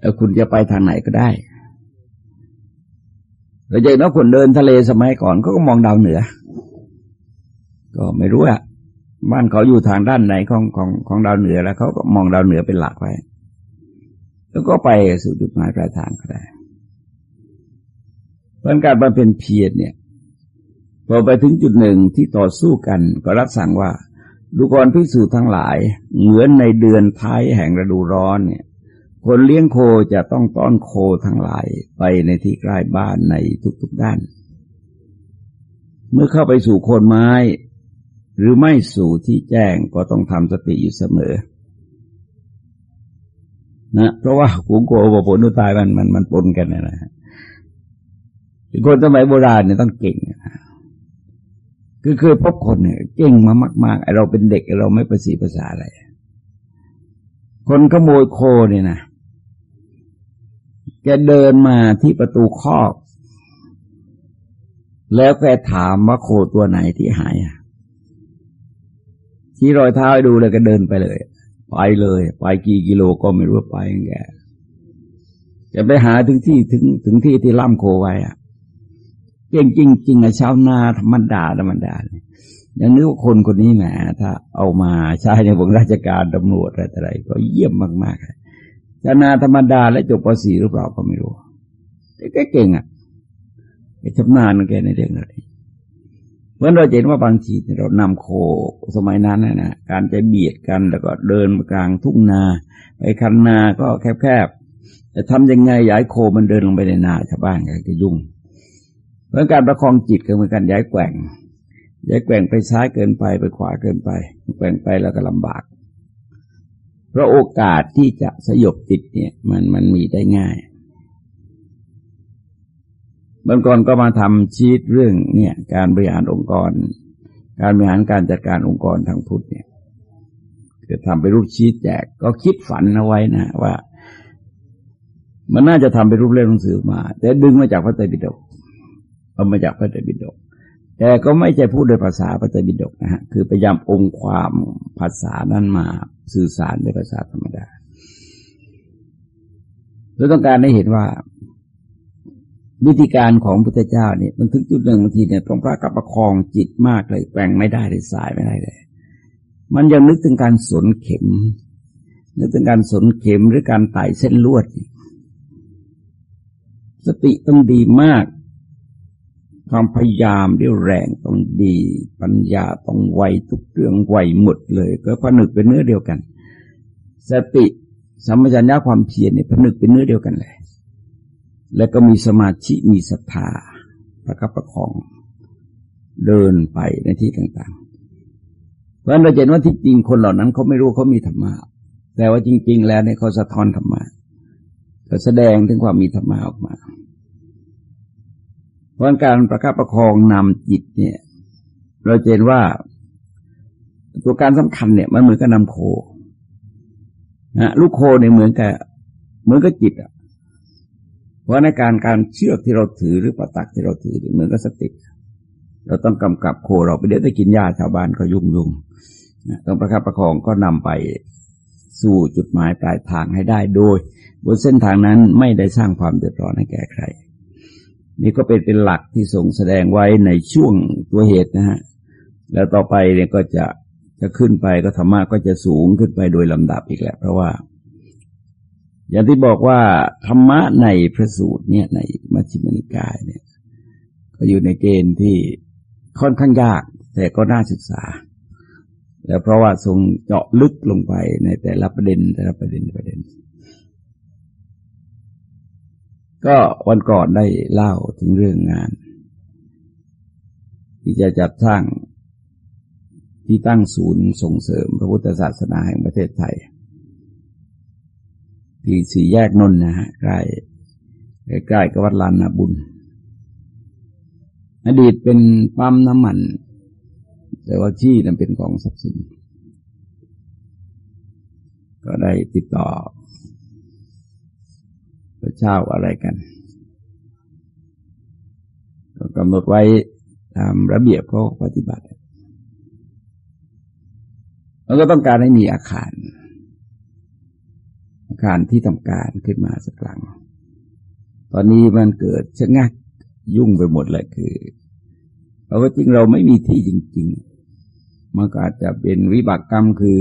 แล้วคุณจะไปทางไหนก็ได้เราจะเห็นว่าคนเดินทะเลสมัยก่อนเขาก็มองดาวเหนือ ก็ไม่รู้อะบ้านเขาอยู่ทางด้านไหนของของของดาวเหนือแล้วเขาก็มองดาวเหนือเป็นหลักไว้ แล้วก็ไปสู่จุดหมายปลายทางก็ได้เพราะการบำเพ็ญเพียรเนี่ย พอไปถึงจุดหนึ่งที่ต่อสู้กันก็รับสั่งว่าดูกรพิสูจน์ทั้งหลาย เหมือนในเดือนท้ายแห่งฤดูร้อนเนี่ย คนเลี้ยงโคจะต้องต้อนโคทั้งหลายไปในที่ใกล้บ้านในทุกๆด้าน เมื่อเข้าไปสู่โคนไม้ หรือไม่สู่ที่แจ้งก็ต้องทำสติอยู่เสมอ นะเพราะว่ากูโกกับผลนุตายมันมันมันปนกันนะฮะคนสมัยโบราณเนี่ยต้องเก่งคือเคยพบคนเนี่ยเก่งมามากๆไอเราเป็นเด็กเราไม่ประสีภาษาอะไร คนขโมยโคเนี่ยนะแกเดินมาที่ประตูคอก แล้วแกถามว่าโคตัวไหนที่หายที่รอยเท้าดูเลยก็เดินไปเลย ไปเลย ไปกี่กิโลก็ไม่รู้ไปยังแกจะไปหาถึงที่ถึงถึงที่ที่ล่ำโคไว้อะเก่งจริงจริงอะชาวนาธรรมดาธรรมดาเนี่ยยังนึกว่าคนคนนี้แหมถ้าเอามาใช้ในวงราชการตำรวจอะไรอะไรก็เยี่ยมมากๆชาวนาธรรมดาและจบป .4 หรือเปล่าก็ไม่รู้แต่ก็เก่งอะชำนาญแกในเรื่องอะไร เมื่อเราเห็นว่าบางทีเรานำโคสมัยนั้นนะการจะเบียดกันแล้วก็เดินกลางทุ่งนา ไปคันนาก็แคบๆจะทำยังไงย้ายโคมันเดินลงไปในนาชาวบ้านก็ยุ่งเพราะการประคองจิตก็เหมือนกันย้ายแกว่งย้ายแกว่งไปซ้ายเกินไปไปขวาเกินไปแกว่งไปแล้วก็ลำบาก เพราะโอกาสที่จะสยบจิตเนี่ย มันมันมีได้ง่าย บางก่อนก็มาทำชีตเรื่องเนี่ย การบริหารองค์กร การบริหารการจัดการองค์กรทางพุทธเนี่ยจะทำไปรูปชีตแจก ก็คิดฝันเอาไว้นะว่า มันน่าจะทำไปรูปเล่มหนังสือมา แต่ดึงมาจากพระไตรปิฎกเอามาจากพระไตรปิฎกแต่ก็ไม่ใช่พูดโดยภาษาพระไตรปิฎกนะฮะ คือพยายามองค์ความภาษานั้นมาสื่อสารในภาษาธรรมดาเราต้องการให้เห็นว่า วิธีการของพุทธเจ้าเนี่ยมันถึงจุดหนึ่งบางทีเนี่ยต้องพระกับประคองจิตมากเลยแปลงไม่ได้เลยสายไม่ได้เลย มันยังนึกถึงการสนเข็ม นึกถึงการสนเข็มหรือการไต่เส้นลวด สติต้องดีมาก ความพยายามเรี่ยวแรงต้องดี ปัญญาต้องไวทุกเรื่องไวหมดเลย ก็ผนึกเป็นเนื้อเดียวกัน สติสัมปชัญญะความเพียรเนี่ยผนึกเป็นเนื้อเดียวกันเลย แล้วก็มีสมาธิมีศรัทธาประคับประคองเดินไปในที่ต่างๆ เพราะเราเห็นว่าที่จริงคนเหล่านั้นเขาไม่รู้เขามีธรรมะ แต่ว่าจริง ๆ แล้วเนี่ยเขาสะท้อนธรรมะแสดงถึงความมีธรรมะออกมา เพราะการประคับประคองนำจิตเนี่ย เราเห็นว่าตัวการสำคัญเนี่ยมันเหมือนกับนำโคนะลูกโคเนี่ยเหมือนกับเหมือนกับจิตอะ เพราะในการการเชือกที่เราถือหรือประตักที่เราถือเหมือนกับสติเราต้องกำกับโคเราไปเดี๋ยวไปกินหญ้าชาวบ้านก็ยุ่งยุ่งต้องประคับประคองก็นำไปสู่จุดหมายปลายทางให้ได้โดย บนเส้นทางนั้นไม่ได้สร้างความเดือดร้อนให้แก่ใคร นี่ก็เป็นเป็นหลักที่ทรงแสดงไว้ในช่วงตัวเหตุนะฮะแล้วต่อไปเนี่ยก็จะจะขึ้นไปก็ธรรมะก็จะสูงขึ้นไปโดยลำดับอีกแหละเพราะว่า อย่างที่บอกว่าธรรมะในพระสูตรเนี่ยในมัชฌิมนิกายเนี่ย ก็อยู่ในเกณฑ์ที่ค่อนข้างยาก แต่ก็น่าศึกษา แล้วเพราะว่าทรงเจาะลึกลงไปในแต่ละประเด็นแต่ละประเด็นประเด็น ก็วันก่อนได้เล่าถึงเรื่องงาน ที่จะจัดสร้างที่ตั้งศูนย์ส่งเสริมพระพุทธศาสนาแห่งประเทศไทย ที่สี่แยกนนนะฮะใกล้ใกล้กับวัดลานนาบุญ อดีตเป็นปั๊มน้ำมัน แต่ว่าที่นั้นเป็นของทรัพย์สิน ก็ได้ติดต่อพระเจ้าอะไรกัน ก็กำหนดไว้ตามระเบียบเขาปฏิบัติแล้วก็ต้องการให้มีอาคาร การที่ทำการขึ้นมาสักครั้งตอนนี้มันเกิดชะงักยุ่งไปหมดเลยคือเพราะว่าจริงเราไม่มีที่จริง ๆ มันก็อาจจะเป็นวิบากกรรมคือ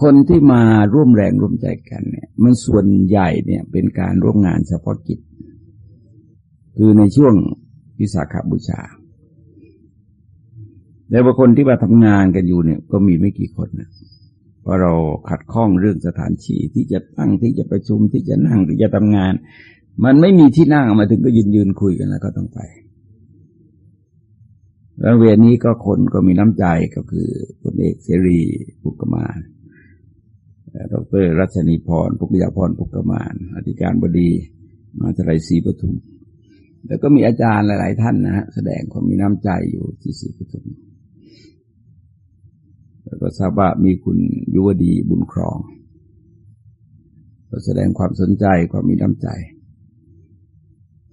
คนที่มาร่วมแรงร่วมใจกันเนี่ย มันส่วนใหญ่เนี่ยเป็นการร่วมงานเฉพาะกิจ คือในช่วงวิสาขบูชาแต่ว่าคนที่มาทำงานกันอยู่เนี่ย ก็มีไม่กี่คนนะ พราะเราขัดข้องเรื่องสถานที่ที่จะตั้งที่จะประชุมที่จะนั่งที่จะทำงาน มันไม่มีที่นั่งมาถึงก็ยืนยืนคุยกันแล้วก็ต้องไปแล้วเวรนี้ก็คนก็มีน้ำใจก็คือพลเอกเสรีภุกมานดรรัชนีพรภุกยาพรภุกมานอธิการบดีมาทรายศรีปทุม แล้วก็มีอาจารย์หลาย ๆ ท่านนะฮะแสดงความมีน้ำใจอยู่ที่ศรีปทุม แล้วก็ทราบว่ามีคุณยุวดีบุญครอง ก็แสดงความสนใจความมีน้ำใจ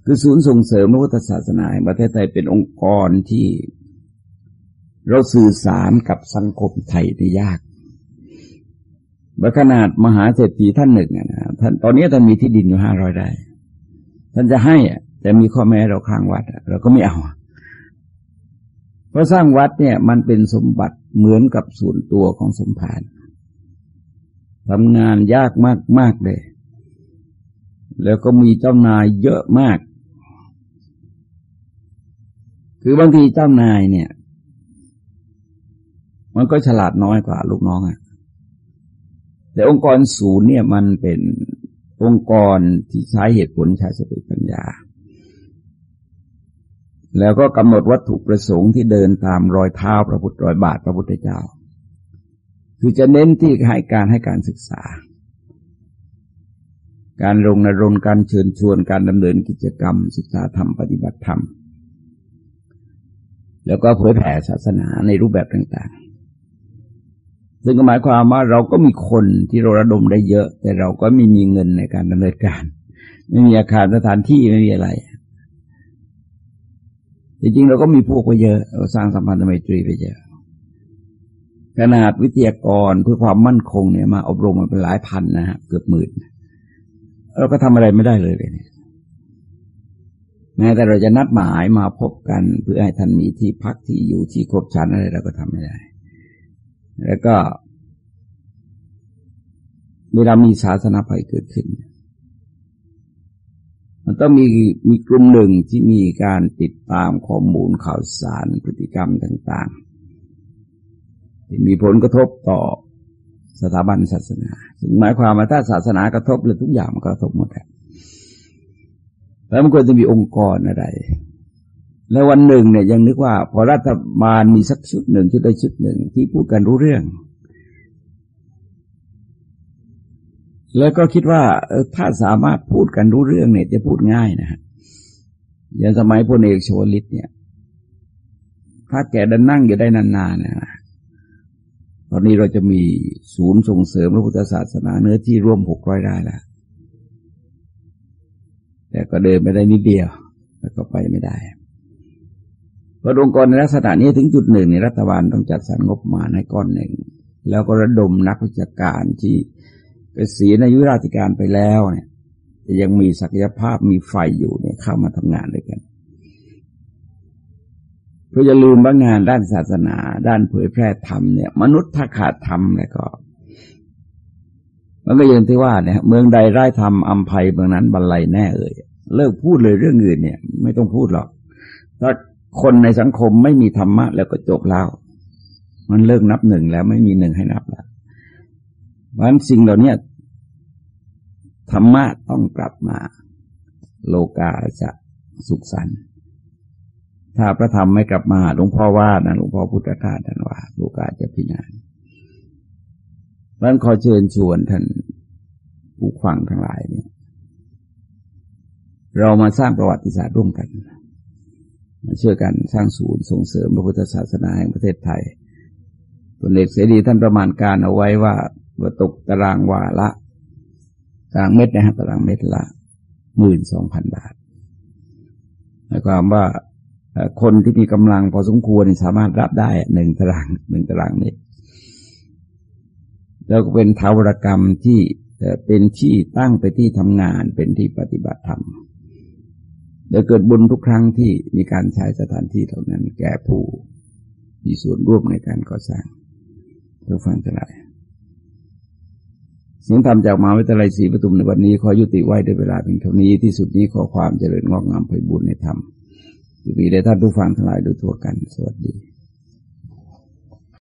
คือศูนย์ส่งเสริมพระพุทธศาสนาประเทศไทยเป็นองค์กรที่เราสื่อสารกับสังคมไทยได้ยากว่าขนาดมหาเศรษฐีท่านหนึ่งนะท่านตอนนี้ท่านมีที่ดินอยู่ห้าร้อยไร่ท่านจะให้อะแต่มีข้อแม้เราค้างวัดเราก็ไม่เอาเพราะสร้างวัดเนี่ย มันเป็นสมบัติ เหมือนกับส่วนตัวของสมภารทำงานยากมากมากเลย แล้วก็มีเจ้านายเยอะมาก คือบางทีเจ้านายเนี่ย มันก็ฉลาดน้อยกว่าลูกน้องอะแต่องค์กรศูนย์เนี่ยมันเป็นองค์กรที่ใช้เหตุผลใช้สติปัญญา แล้วก็กำหนดวัตถุประสงค์ที่เดินตามรอยเท้าพระพุทธรอยบาทพระพุทธเจ้า คือจะเน้นที่ให้การให้การศึกษา การลงนรงการเชิญชวนการดำเนินกิจกรรม ศึกษาธรรมปฏิบัติธรรม แล้วก็เผยแผ่ศาสนาในรูปแบบต่างๆ ซึ่งหมายความว่าเราก็มีคนที่เราระดมได้เยอะ แต่เราก็ไม่มีเงินในการดำเนินการ ไม่มีอาคารสถานที่ไม่มีอะไร จริงๆเราก็มีพวกไปเยอะ เราสร้างสัมพันธไมตรีไปเยอะ ขนาดวิทยากรเพื่อความมั่นคงเนี่ยมาอบรมมาเป็นหลายพันนะฮะเกือบหมื่นเราก็ทำอะไรไม่ได้เลยเลยเนี่ยแม้แต่เราจะนัดหมายมาพบกัน เพื่อให้ท่านมีที่พักที่อยู่ที่ครบชั้นอะไรเราก็ทำไม่ได้ แล้วก็เวลามีศาสนาภัยเกิดขึ้น มันต้องมีมีกลุ่มหนึ่งที่มีการติดตามข้อมูลข่าวสารพฤติกรรมต่างๆที่มีผลกระทบต่อสถาบันศาสนาถึงหมายความว่าถ้าศาสนากระทบเลยทุกอย่างมันกระทบหมดแล้วมันควรจะมีองค์กรอะไร แล้ววันหนึ่งเนี่ยยังนึกว่า พอรัฐบาลมีสักชุดหนึ่งชุดใดชุดหนึ่งที่พูดกันรู้เรื่อง แล้วก็คิดว่าถ้าสามารถพูดกันรู้เรื่องเนี่ยจะพูดง่ายนะฮะอย่างสมัยพลเอกโชลิตเนี่ย ถ้าแกดันนั่งอยู่ได้นานๆนะตอนนี้เราจะมีศูนย์ส่งเสริมพระพุทธศาสนาเนื้อที่ร่วมหกร้อยไร่แล้วแต่ก็เดินไปได้นิดเดียว แล้วก็ไปไม่ได้พอองค์กรในลักษณะนี้ถึงจุดหนึ่งในรัฐบาลต้องจัดสรรงบมาในก้อนหนึ่ง แล้วก็ระดมนักวิชาการที่ เกษียณอายุราชการไปแล้วเนี่ยยังมีศักยภาพมีไฟอยู่เนี่ยเข้ามาทำงานด้วยกันเพื่อจะลืมว่างานด้านศาสนา ด้านเผยแพร่ธรรมเนี่ย มนุษย์ถ้าขาดธรรมแล้วก็มันก็ยังที่ว่าเนี่ยเมืองใดไร้ธรรมอัมภัยเมืองนั้นบรรลัยแน่เอ่ยเลิกพูดเลยเรื่องอื่นเนี่ย ไม่ต้องพูดหรอกถ้าคนในสังคมไม่มีธรรมะแล้วก็จบแล้ว มันเลิกนับหนึ่งแล้วไม่มีหนึ่งให้นับแล้ว เพราะฉะนั้นสิ่งเหล่านี้ธรรมะต้องกลับมา โลกาจะสุขสันต์ถ้าพระธรรมไม่กลับมาหลวงพ่อว่านะหลวงพ่อพุทธทาสท่านว่า โลกาจะพินาศมันขอเชิญชวนท่านผู้ฟังทั้งหลายเนี่ย เรามาสร้างประวัติศาสตร์ร่วมกัน มาช่วยกันสร้างศูนย์ส่งเสริมพระพุทธศาสนาแห่งประเทศไทยตัวเลขเสรีท่านประมาณการเอาไว้ว่า ว่าตกตารางวาละตารางเม็ดนะฮะตารางเม็ดละหมื่นสองพันบาทหมายความว่าคนที่มีกำลังพอสมควรสามารถรับได้หนึ่งตารางหนึ่งตารางเมตรแล้วก็เป็นทาวรกรรมที่เป็นที่ตั้งไปที่ทำงานเป็นที่ปฏิบัติธรรมจะเกิดบุญทุกครั้งที่มีการใช้สถานที่เหล่านั้นแก่ผู้มีส่วนร่วมในการก่อสร้างเพื่อฟังจะไร เสียงธรรมจากมหาวิทยาลัยศรีปทุมในวันนี้ขอยุติไว้ด้วยเวลาเพียงเท่านี้ที่สุดนี้ขอความเจริญงอกงามไปบุญในธรรมจะมีได้ท่านผู้ฟังทั้งหลายโดยทั่วกัน สวัสดี